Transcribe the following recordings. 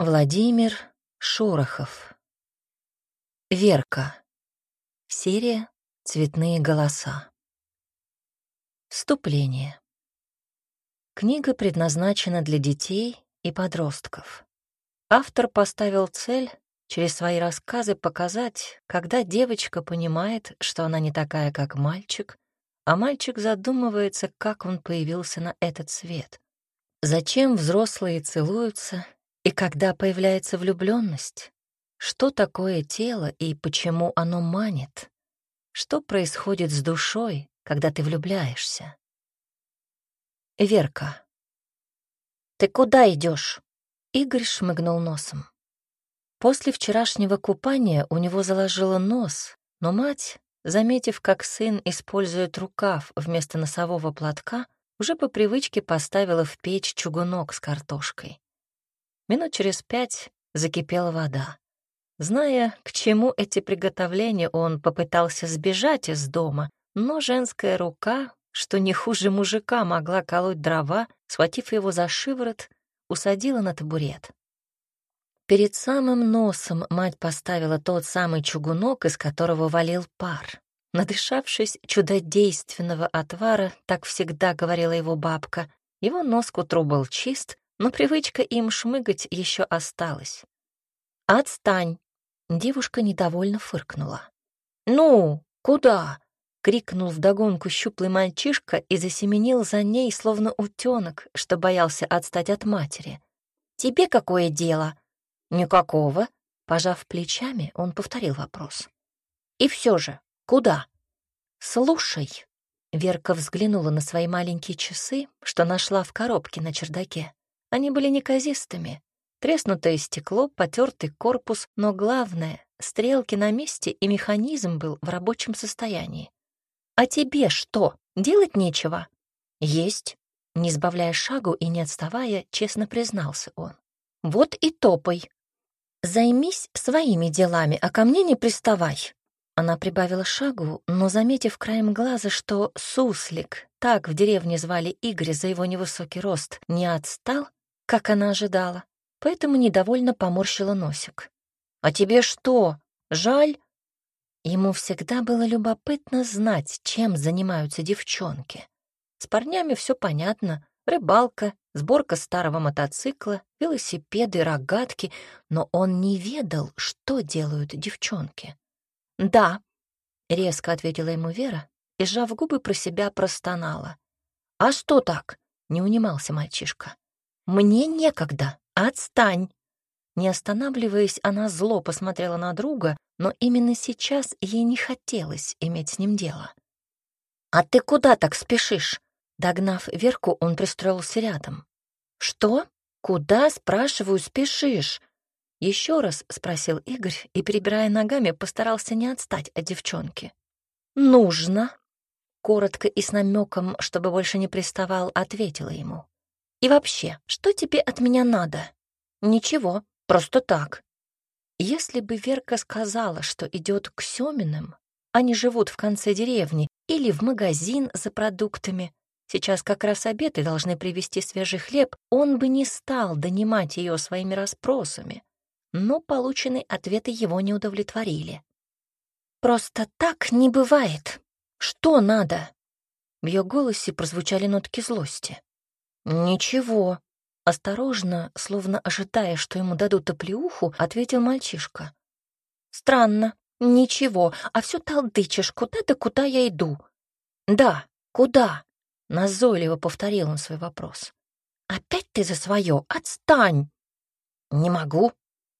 Владимир Шорохов. Верка. Серия «Цветные голоса». Вступление. Книга предназначена для детей и подростков. Автор поставил цель через свои рассказы показать, когда девочка понимает, что она не такая, как мальчик, а мальчик задумывается, как он появился на этот свет. Зачем взрослые целуются и когда появляется влюбленность? Что такое тело и почему оно манит? Что происходит с душой, когда ты влюбляешься? Верка. «Ты куда идешь? Игорь шмыгнул носом. После вчерашнего купания у него заложило нос, но мать, заметив, как сын использует рукав вместо носового платка, уже по привычке поставила в печь чугунок с картошкой. Минут через пять закипела вода. Зная, к чему эти приготовления, он попытался сбежать из дома, но женская рука, что не хуже мужика, могла колоть дрова, схватив его за шиворот, усадила на табурет. Перед самым носом мать поставила тот самый чугунок, из которого валил пар. Надышавшись чудодейственного отвара, так всегда говорила его бабка, его нос к утру был чист, но привычка им шмыгать еще осталась. «Отстань!» — девушка недовольно фыркнула. «Ну, куда?» — крикнул вдогонку щуплый мальчишка и засеменил за ней, словно утенок, что боялся отстать от матери. «Тебе какое дело?» «Никакого», — пожав плечами, он повторил вопрос. «И все же, куда?» «Слушай», — Верка взглянула на свои маленькие часы, что нашла в коробке на чердаке. Они были неказистыми. Треснутое стекло, потертый корпус, но главное — стрелки на месте, и механизм был в рабочем состоянии. «А тебе что, делать нечего?» «Есть», — не сбавляя шагу и не отставая, честно признался он. «Вот и топай. Займись своими делами, а ко мне не приставай». Она прибавила шагу, но, заметив краем глаза, что Суслик, так в деревне звали Игоря за его невысокий рост, не отстал, как она ожидала, поэтому недовольно поморщила носик. «А тебе что, жаль?» Ему всегда было любопытно знать, чем занимаются девчонки. С парнями все понятно. Рыбалка, сборка старого мотоцикла, велосипеды, рогатки, но он не ведал, что делают девчонки. «Да», — резко ответила ему Вера и, сжав губы, про себя простонала. «А что так?» — не унимался мальчишка. «Мне некогда, отстань!» Не останавливаясь, она зло посмотрела на друга, но именно сейчас ей не хотелось иметь с ним дело. «А ты куда так спешишь?» Догнав Верку, он пристроился рядом. «Что? Куда, спрашиваю, спешишь?» Еще раз спросил Игорь и, перебирая ногами, постарался не отстать от девчонки. «Нужно», — коротко и с намеком, чтобы больше не приставал, ответила ему. И вообще, что тебе от меня надо? Ничего, просто так. Если бы Верка сказала, что идет к Семиным, они живут в конце деревни или в магазин за продуктами, сейчас как раз обед и должны привезти свежий хлеб, он бы не стал донимать ее своими расспросами. Но полученные ответы его не удовлетворили. «Просто так не бывает. Что надо?» В ее голосе прозвучали нотки злости. «Ничего», — осторожно, словно ожидая, что ему дадут оплеуху, ответил мальчишка. «Странно, ничего, а все толдычишь, куда ты, куда я иду?» «Да, куда?» — назойливо повторил он свой вопрос. «Опять ты за свое, отстань!» «Не могу».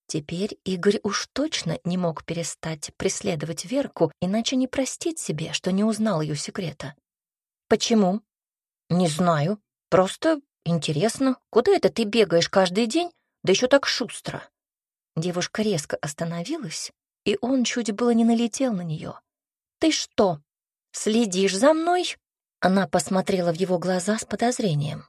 Теперь Игорь уж точно не мог перестать преследовать Верку, иначе не простить себе, что не узнал ее секрета. «Почему?» «Не знаю. Просто интересно, куда это ты бегаешь каждый день, да еще так шустро?» Девушка резко остановилась, и он чуть было не налетел на нее. «Ты что, следишь за мной?» Она посмотрела в его глаза с подозрением.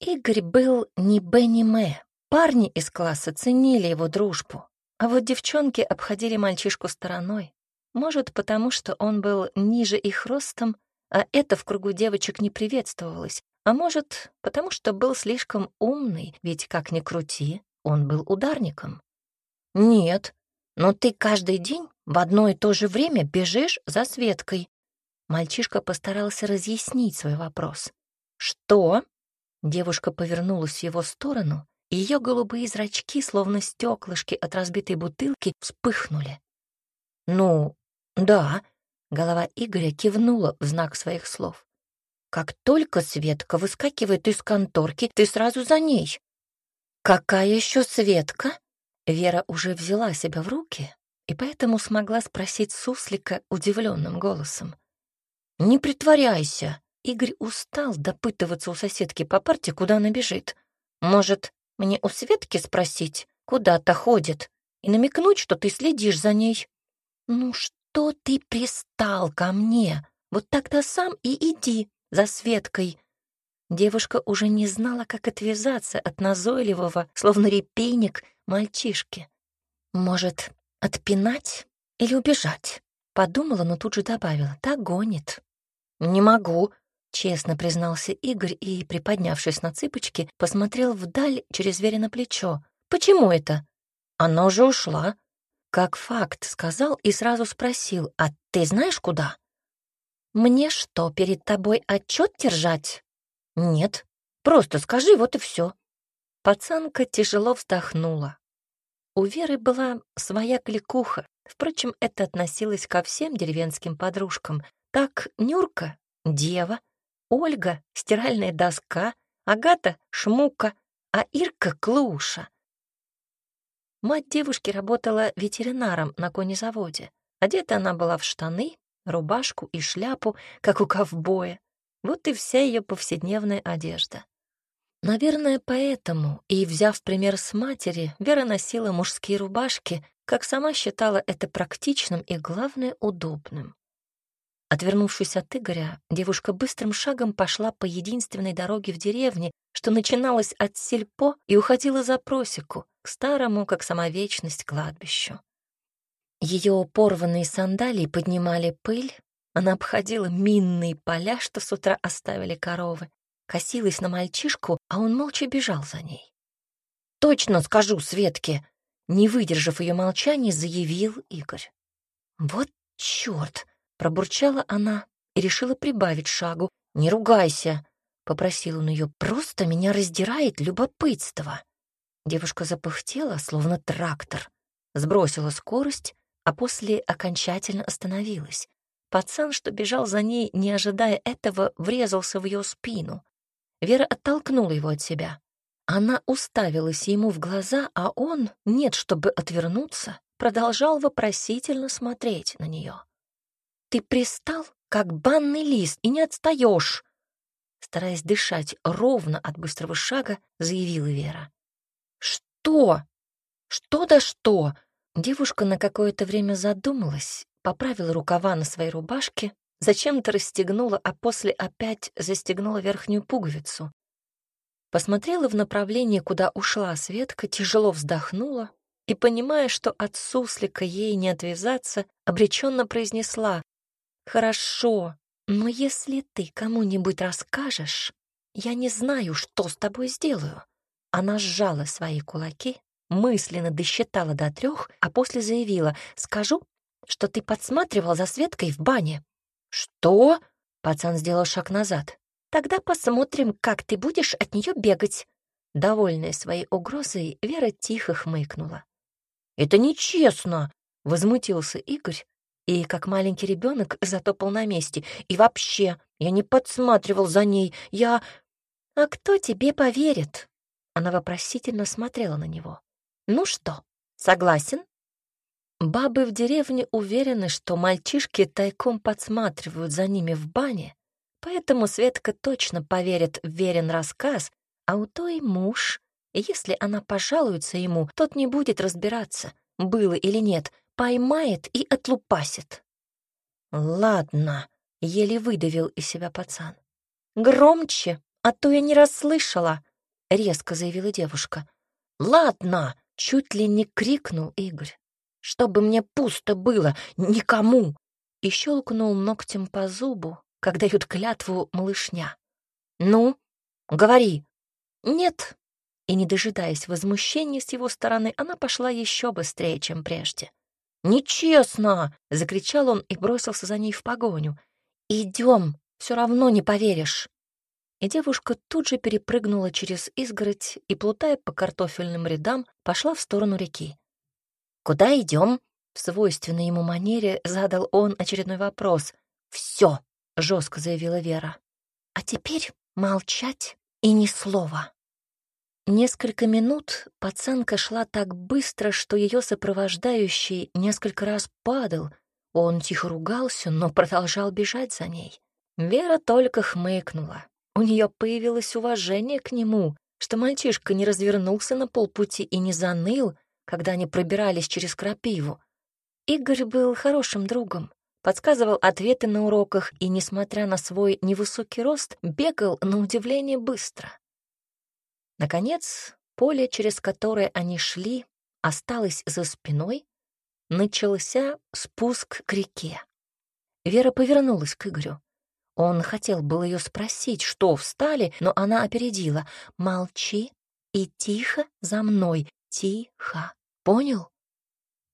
Игорь был не Бенни Мэ. Парни из класса ценили его дружбу, а вот девчонки обходили мальчишку стороной. Может, потому что он был ниже их ростом, а это в кругу девочек не приветствовалось, а может, потому что был слишком умный, ведь, как ни крути, он был ударником. «Нет, но ты каждый день в одно и то же время бежишь за Светкой». Мальчишка постарался разъяснить свой вопрос. «Что?» Девушка повернулась в его сторону, и ее голубые зрачки, словно стеклышки от разбитой бутылки, вспыхнули. «Ну, да», — голова Игоря кивнула в знак своих слов. «Как только Светка выскакивает из конторки, ты сразу за ней». «Какая еще Светка?» Вера уже взяла себя в руки и поэтому смогла спросить Суслика удивленным голосом. «Не притворяйся!» Игорь устал допытываться у соседки по парте, куда она бежит. «Может, мне у Светки спросить, куда-то ходит, и намекнуть, что ты следишь за ней?» «Ну что ты пристал ко мне? Вот тогда сам и иди за Светкой». Девушка уже не знала, как отвязаться от назойливого, словно репейник, мальчишки. «Может, отпинать или убежать?» Подумала, но тут же добавила. «Так гонит». «Не могу», — честно признался Игорь и, приподнявшись на цыпочки, посмотрел вдаль через Вере плечо. «Почему это?» «Она уже ушла». Как факт сказал и сразу спросил, «А ты знаешь, куда?» «Мне что, перед тобой отчет держать?» «Нет, просто скажи, вот и все. Пацанка тяжело вздохнула. У Веры была своя кликуха. Впрочем, это относилось ко всем деревенским подружкам. Так Нюрка — дева, Ольга — стиральная доска, Агата — шмука, а Ирка — клуша. Мать девушки работала ветеринаром на конезаводе. Одета она была в штаны, рубашку и шляпу, как у ковбоя. Вот и вся ее повседневная одежда. Наверное, поэтому, и взяв пример с матери, Вера носила мужские рубашки, как сама считала это практичным и, главное, удобным. Отвернувшись от Игоря, девушка быстрым шагом пошла по единственной дороге в деревне, что начиналась от сельпо и уходила за просеку, к старому, как сама вечность, кладбищу. Ее порванные сандалии поднимали пыль, она обходила минные поля, что с утра оставили коровы, косилась на мальчишку, а он молча бежал за ней. «Точно скажу Светке!» Не выдержав ее молчания, заявил Игорь. «Вот черт!» — пробурчала она и решила прибавить шагу. «Не ругайся!» — попросил он ее. «Просто меня раздирает любопытство!» Девушка запыхтела, словно трактор, сбросила скорость, а после окончательно остановилась. Пацан, что бежал за ней, не ожидая этого, врезался в ее спину. Вера оттолкнула его от себя. Она уставилась ему в глаза, а он, нет, чтобы отвернуться, продолжал вопросительно смотреть на нее. «Ты пристал, как банный лист, и не отстаешь!» Стараясь дышать ровно от быстрого шага, заявила Вера. «Что? Что да что?» Девушка на какое-то время задумалась, поправила рукава на своей рубашке, зачем-то расстегнула, а после опять застегнула верхнюю пуговицу. Посмотрела в направлении, куда ушла Светка, тяжело вздохнула и, понимая, что от суслика ей не отвязаться, обреченно произнесла «Хорошо, но если ты кому-нибудь расскажешь, я не знаю, что с тобой сделаю». Она сжала свои кулаки, мысленно досчитала до трех, а после заявила «Скажу, что ты подсматривал за Светкой в бане». «Что?» — пацан сделал шаг назад. «Тогда посмотрим, как ты будешь от нее бегать». Довольная своей угрозой, Вера тихо хмыкнула. «Это нечестно!» — возмутился Игорь и, как маленький ребенок, затопал на месте. «И вообще, я не подсматривал за ней, я...» «А кто тебе поверит?» Она вопросительно смотрела на него. «Ну что, согласен?» Бабы в деревне уверены, что мальчишки тайком подсматривают за ними в бане, поэтому Светка точно поверит в верен рассказ, а у той муж, и если она пожалуется ему, тот не будет разбираться, было или нет, поймает и отлупасит. «Ладно», — еле выдавил из себя пацан. «Громче, а то я не расслышала», — резко заявила девушка. «Ладно», — чуть ли не крикнул Игорь чтобы мне пусто было, никому!» И щелкнул ногтем по зубу, как дают клятву малышня. «Ну, говори!» «Нет, и, не дожидаясь возмущения с его стороны, она пошла еще быстрее, чем прежде. «Нечестно!» — закричал он и бросился за ней в погоню. «Идем, все равно не поверишь!» И девушка тут же перепрыгнула через изгородь и, плутая по картофельным рядам, пошла в сторону реки. «Куда идем?» — в свойственной ему манере задал он очередной вопрос. «Все!» — жестко заявила Вера. «А теперь молчать и ни слова». Несколько минут пацанка шла так быстро, что ее сопровождающий несколько раз падал. Он тихо ругался, но продолжал бежать за ней. Вера только хмыкнула. У нее появилось уважение к нему, что мальчишка не развернулся на полпути и не заныл, когда они пробирались через крапиву. Игорь был хорошим другом, подсказывал ответы на уроках и, несмотря на свой невысокий рост, бегал на удивление быстро. Наконец, поле, через которое они шли, осталось за спиной, начался спуск к реке. Вера повернулась к Игорю. Он хотел был ее спросить, что встали, но она опередила. «Молчи и тихо за мной, тихо. Понял?»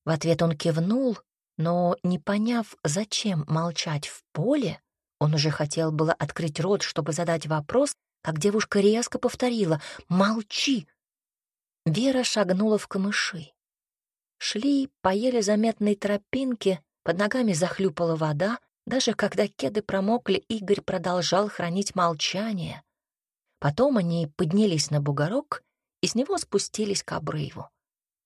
В ответ он кивнул, но, не поняв, зачем молчать в поле, он уже хотел было открыть рот, чтобы задать вопрос, как девушка резко повторила «Молчи!». Вера шагнула в камыши. Шли по еле заметной тропинке, под ногами захлюпала вода, даже когда кеды промокли, Игорь продолжал хранить молчание. Потом они поднялись на бугорок и с него спустились к обрыву.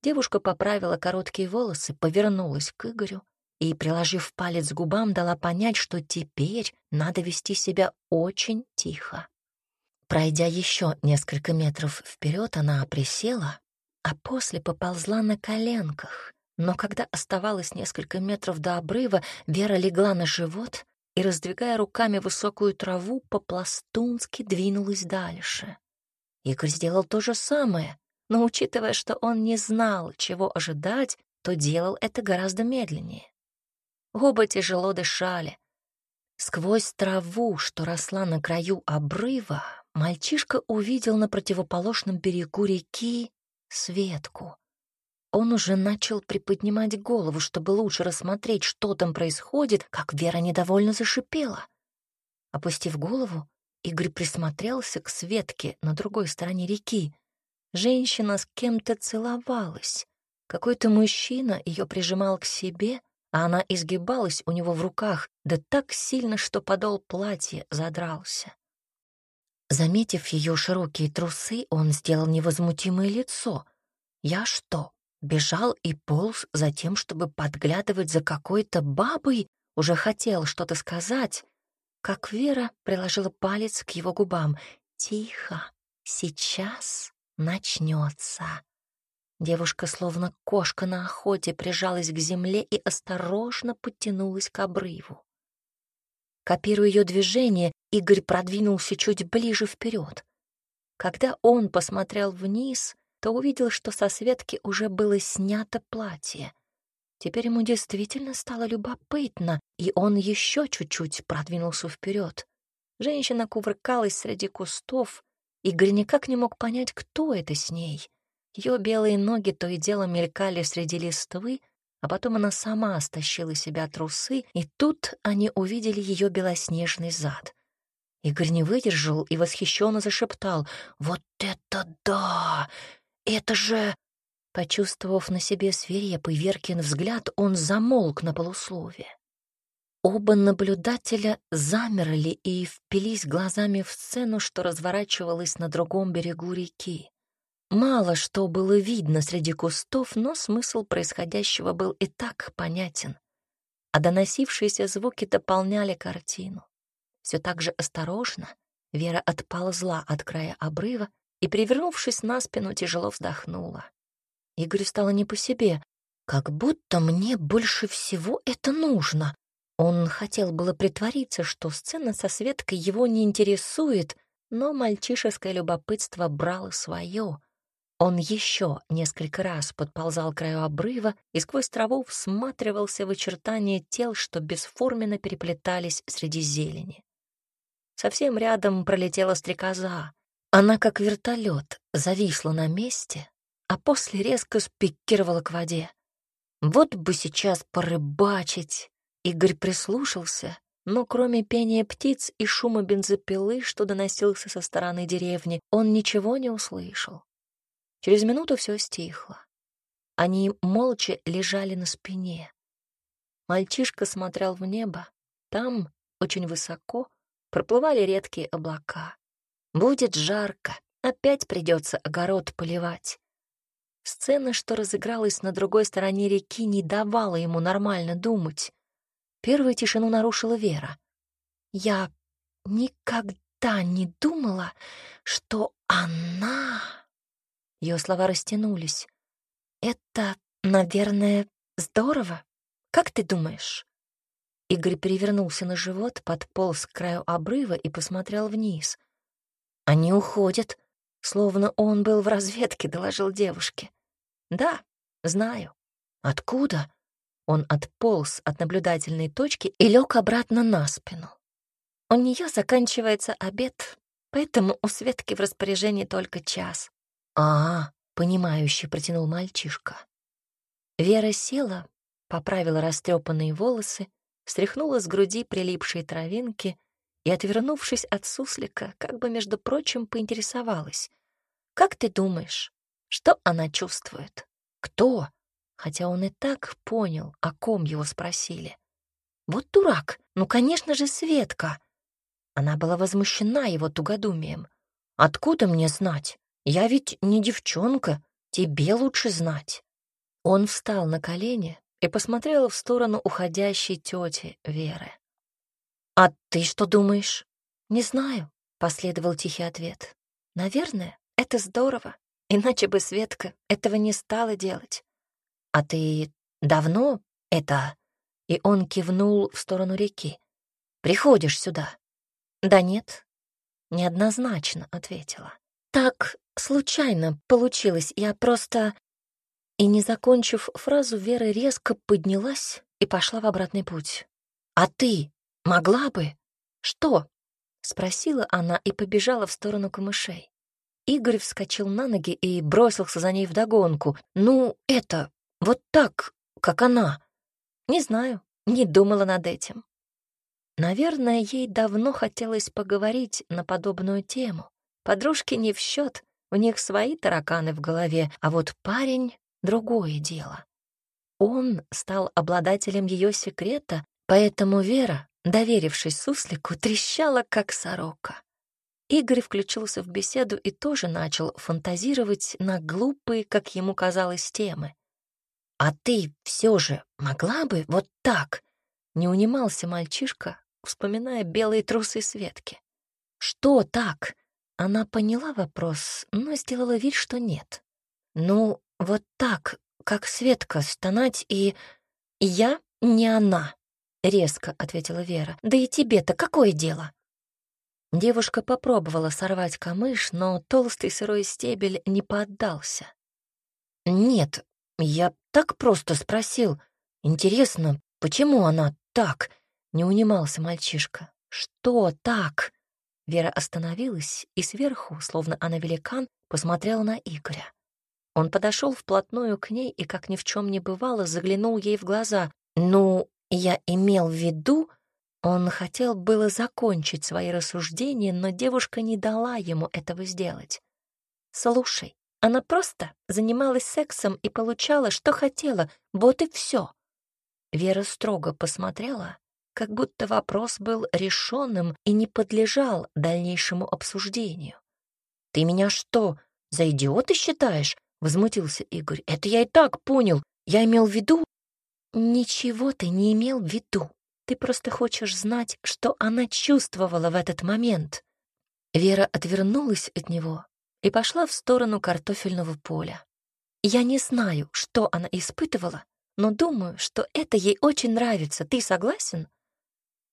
Девушка поправила короткие волосы, повернулась к Игорю и, приложив палец к губам, дала понять, что теперь надо вести себя очень тихо. Пройдя еще несколько метров вперед, она присела, а после поползла на коленках. Но когда оставалось несколько метров до обрыва, Вера легла на живот и, раздвигая руками высокую траву, по-пластунски двинулась дальше. Игорь сделал то же самое, но, учитывая, что он не знал, чего ожидать, то делал это гораздо медленнее. Оба тяжело дышали. Сквозь траву, что росла на краю обрыва, мальчишка увидел на противоположном берегу реки Светку. Он уже начал приподнимать голову, чтобы лучше рассмотреть, что там происходит, как Вера недовольно зашипела. Опустив голову, Игорь присмотрелся к Светке на другой стороне реки. Женщина с кем-то целовалась. Какой-то мужчина ее прижимал к себе, а она изгибалась у него в руках, да так сильно, что подол платья задрался. Заметив ее широкие трусы, он сделал невозмутимое лицо. «Я что, бежал и полз за тем, чтобы подглядывать за какой-то бабой?» Уже хотел что-то сказать, как Вера приложила палец к его губам. «Тихо, сейчас начнется». Девушка, словно кошка на охоте, прижалась к земле и осторожно подтянулась к обрыву. Копируя ее движение, Игорь продвинулся чуть ближе вперед. Когда он посмотрел вниз, то увидел, что со Светки уже было снято платье. Теперь ему действительно стало любопытно, и он еще чуть-чуть продвинулся вперед. Женщина кувыркалась среди кустов, Игорь никак не мог понять, кто это с ней. Ее белые ноги то и дело мелькали среди листвы, а потом она сама стащила себя трусы, и тут они увидели ее белоснежный зад. Игорь не выдержал и восхищенно зашептал «Вот это да! Это же...» Почувствовав на себе свирепый Веркин взгляд, он замолк на полусловие. Оба наблюдателя замерли и впились глазами в сцену, что разворачивалась на другом берегу реки. Мало что было видно среди кустов, но смысл происходящего был и так понятен. А доносившиеся звуки дополняли картину. Все так же осторожно Вера отползла от края обрыва и, привернувшись на спину, тяжело вздохнула. Игорю стало не по себе. Как будто мне больше всего это нужно. Он хотел было притвориться, что сцена со Светкой его не интересует, но мальчишеское любопытство брало свое — он еще несколько раз подползал к краю обрыва и сквозь траву всматривался в очертания тел, что бесформенно переплетались среди зелени. Совсем рядом пролетела стрекоза. Она, как вертолет, зависла на месте, а после резко спикировала к воде. Вот бы сейчас порыбачить. Игорь прислушался, но кроме пения птиц и шума бензопилы, что доносился со стороны деревни, он ничего не услышал. Через минуту все стихло. Они молча лежали на спине. Мальчишка смотрел в небо. Там, очень высоко, проплывали редкие облака. Будет жарко, опять придется огород поливать. Сцена, что разыгралась на другой стороне реки, не давала ему нормально думать. Первую тишину нарушила Вера. «Я никогда не думала, что она...» Ее слова растянулись. «Это, наверное, здорово. Как ты думаешь?» Игорь перевернулся на живот, подполз к краю обрыва и посмотрел вниз. «Они уходят», словно он был в разведке, доложил девушке. «Да, знаю. Откуда?» Он отполз от наблюдательной точки и лег обратно на спину. У нее заканчивается обед, поэтому у Светки в распоряжении только час. «А, — понимающе протянул мальчишка. Вера села, поправила растрепанные волосы, стряхнула с груди прилипшие травинки и, отвернувшись от суслика, как бы, между прочим, поинтересовалась. «Как ты думаешь, что она чувствует? Кто?» Хотя он и так понял, о ком его спросили. «Вот дурак! Ну, конечно же, Светка!» Она была возмущена его тугодумием. «Откуда мне знать? Я ведь не девчонка, тебе лучше знать». Он встал на колени и посмотрел в сторону уходящей тети Веры. «А ты что думаешь?» «Не знаю», — последовал тихий ответ. «Наверное, это здорово, иначе бы Светка этого не стала делать. А ты давно это...» И он кивнул в сторону реки. «Приходишь сюда?» «Да нет», — неоднозначно ответила. «Так случайно получилось, я просто...» И, не закончив фразу, Вера резко поднялась и пошла в обратный путь. «А ты могла бы?» «Что?» — спросила она и побежала в сторону камышей. Игорь вскочил на ноги и бросился за ней вдогонку. «Ну, это, вот так, как она». «Не знаю, не думала над этим». Наверное, ей давно хотелось поговорить на подобную тему. Подружки не в счет, у них свои тараканы в голове, а вот парень — другое дело. Он стал обладателем ее секрета, поэтому Вера, доверившись суслику, трещала, как сорока. Игорь включился в беседу и тоже начал фантазировать на глупые, как ему казалось, темы. «А ты все же могла бы вот так?» — не унимался мальчишка, вспоминая белые трусы Светки. «Что так?» Она поняла вопрос, но сделала вид, что нет. «Ну, вот так, как Светка, стонать и...» «Я не она», — резко ответила Вера. «Да и тебе-то какое дело?» Девушка попробовала сорвать камыш, но толстый сырой стебель не поддался. «Нет, я так просто спросил. Интересно, почему она так?» Не унимался мальчишка. «Что так?» Вера остановилась и сверху, словно она великан, посмотрела на Игоря. Он подошел вплотную к ней и, как ни в чем не бывало, заглянул ей в глаза. «Ну, я имел в виду...» Он хотел было закончить свои рассуждения, но девушка не дала ему этого сделать. «Слушай, она просто занималась сексом и получала, что хотела, вот и все. Вера строго посмотрела как будто вопрос был решенным и не подлежал дальнейшему обсуждению. «Ты меня что, за идиота считаешь?» — возмутился Игорь. «Это я и так понял. Я имел в виду...» «Ничего ты не имел в виду. Ты просто хочешь знать, что она чувствовала в этот момент». Вера отвернулась от него и пошла в сторону картофельного поля. Я не знаю, что она испытывала, но думаю, что это ей очень нравится. Ты согласен?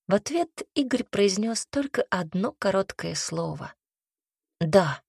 В ответ Игорь произнес только одно короткое слово. «Да».